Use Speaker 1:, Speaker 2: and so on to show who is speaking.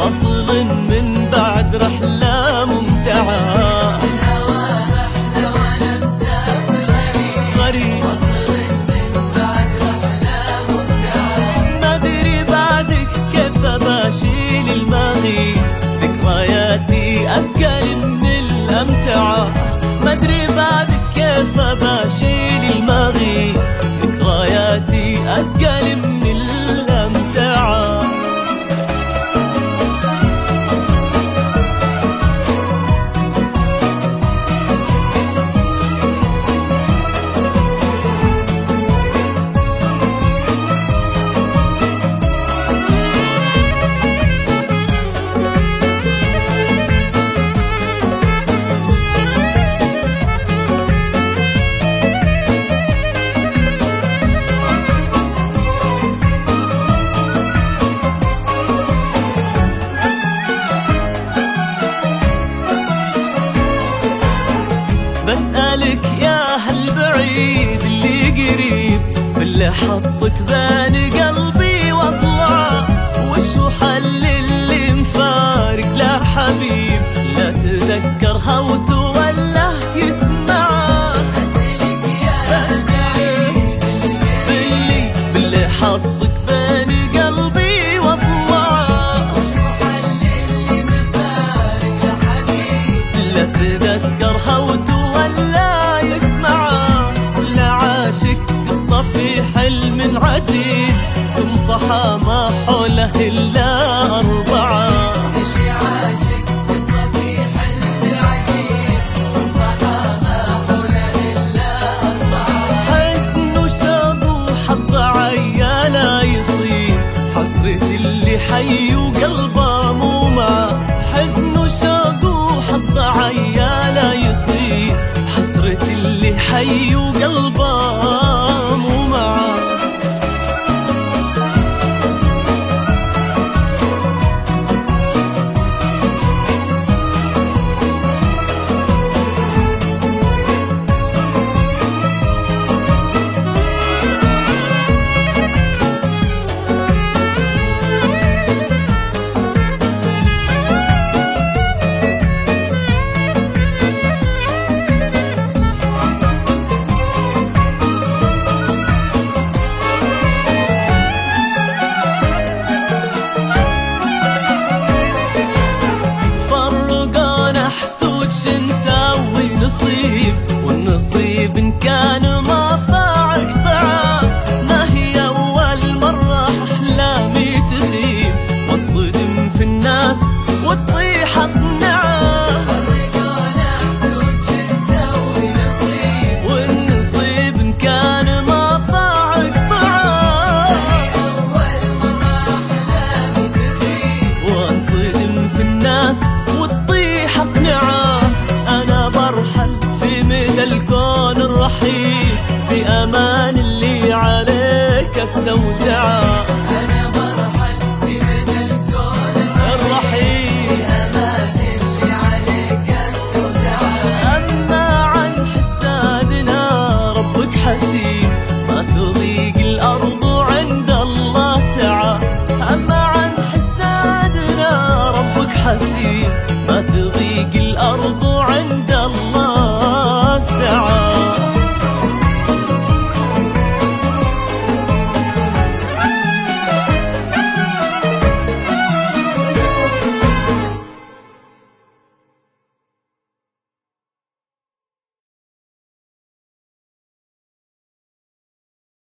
Speaker 1: وصلت من بعد رحلة ممتعة.
Speaker 2: الماضي ذكرياتي اثقل من الأمتعة. ما أدري بعدك كيف بشيل الماضي ذكرياتي اثقل باللي حطك بين قلبي وأطلع. وشو حل اللي مفارق؟ لا حبيب لا تذكرها وتوله يسمع.
Speaker 1: أسألك يا
Speaker 2: بسألك باللي باللي حطك تمصحها ما حوله إلا أربعة.
Speaker 1: اللي عاشق قصة في حلم عجيب وصحى ما حوله إلا أربعة
Speaker 2: حزن وشوق وحظ عيالا يصيب حسرة اللي حي وقلبه مو معه حزن وحظ عيالا يصيب حسرة اللي حي